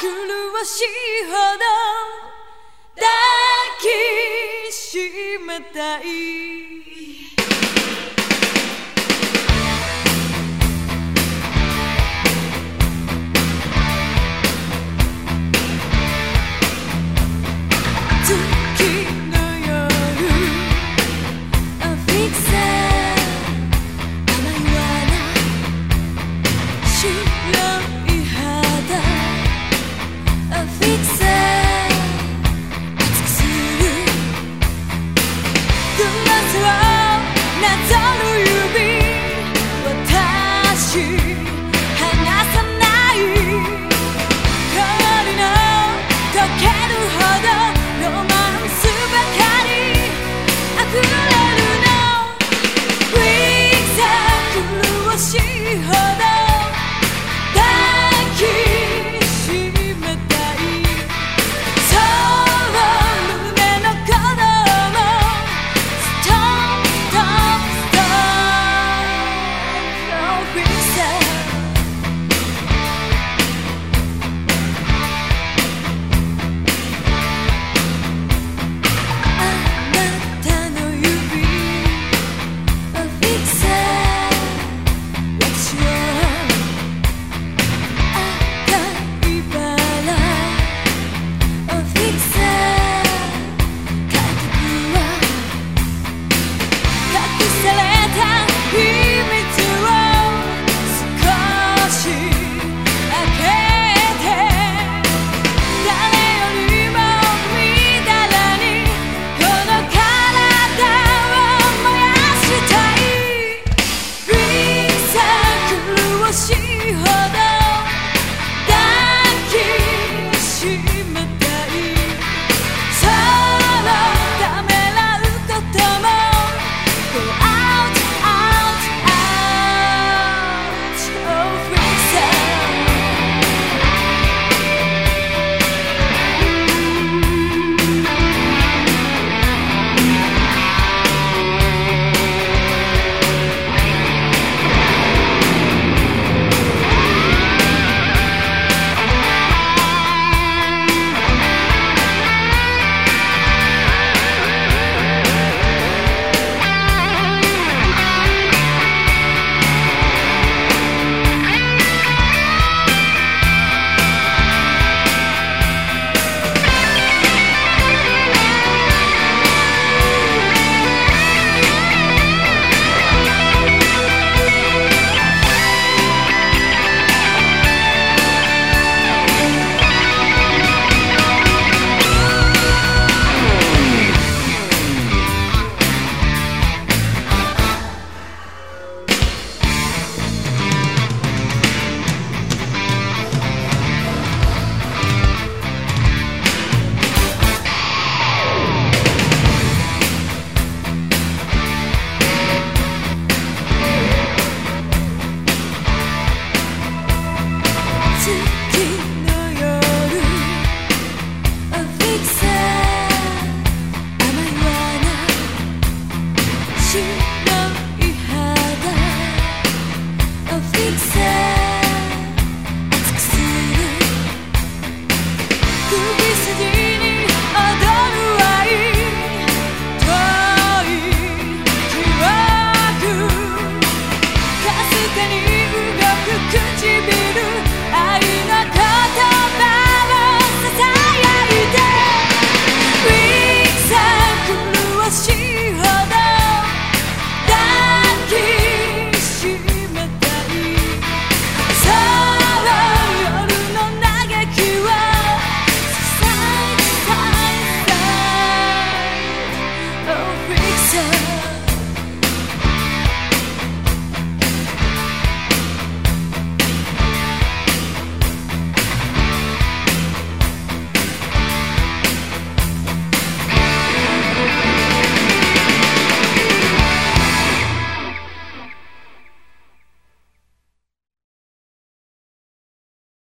狂わしいほど抱きしめたい。